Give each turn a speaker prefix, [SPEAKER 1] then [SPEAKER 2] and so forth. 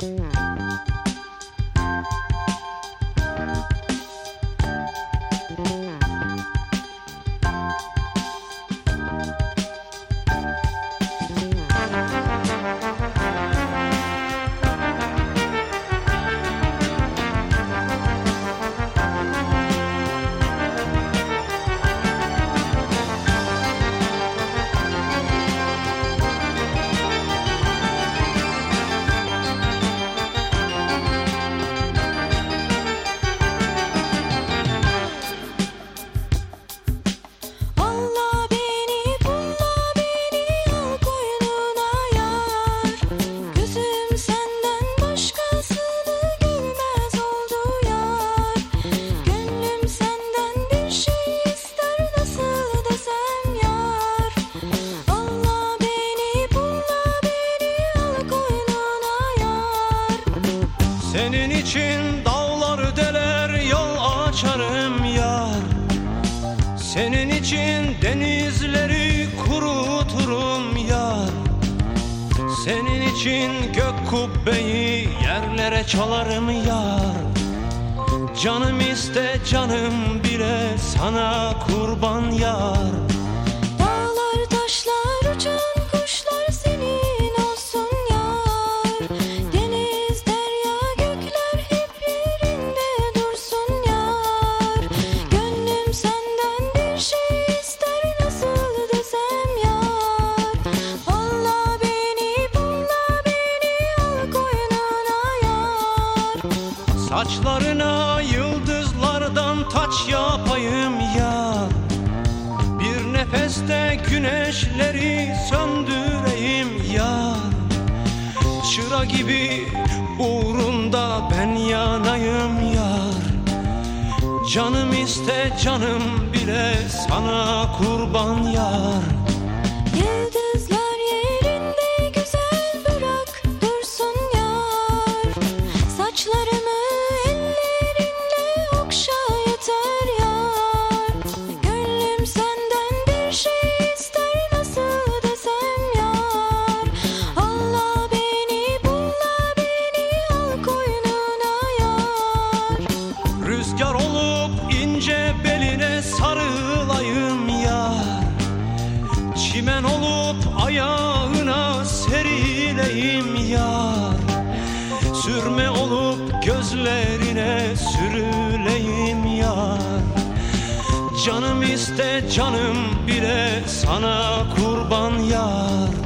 [SPEAKER 1] Bye. Senin için
[SPEAKER 2] dağlar deler yol açarım yar. Senin için denizleri kuruturum yar. Senin için gök kubbeyi yerlere çalarım yar. Canım iste canım bile sana kurban yar.
[SPEAKER 1] Saçlarına yıldızlardan taç yapayım yar Bir nefeste güneşleri söndüreyim yar Çıra gibi uğrunda ben yanayım yar. Canım iste canım bile sana kurban yar.
[SPEAKER 2] Yıldızlar
[SPEAKER 1] Çimen olup ayağına serileyim yar. Sürme olup gözlerine sürüleyim yar. Canım iste canım bile sana kurban yar